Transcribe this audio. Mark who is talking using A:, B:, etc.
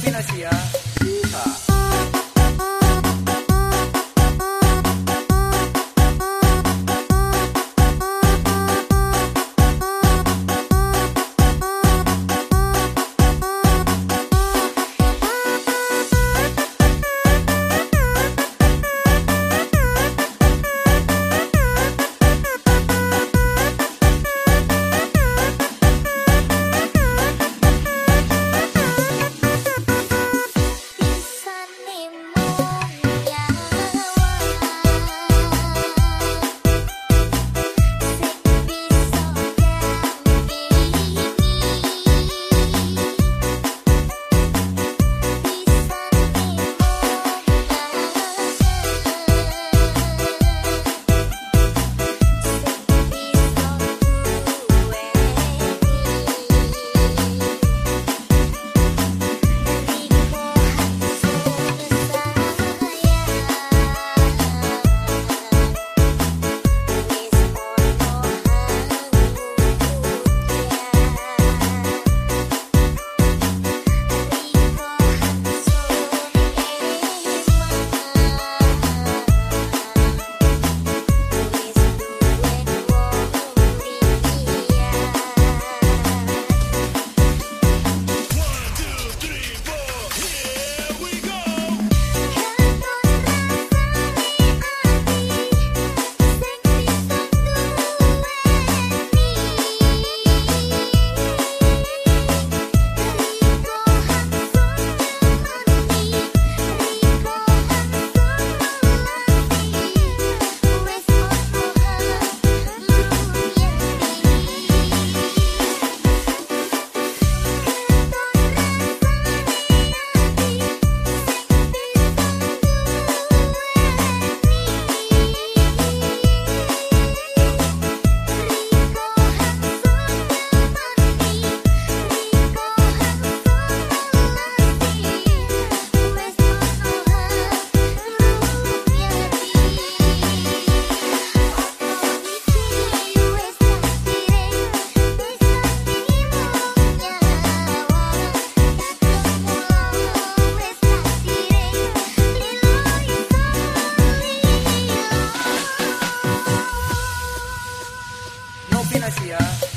A: Ini 啊 financiar.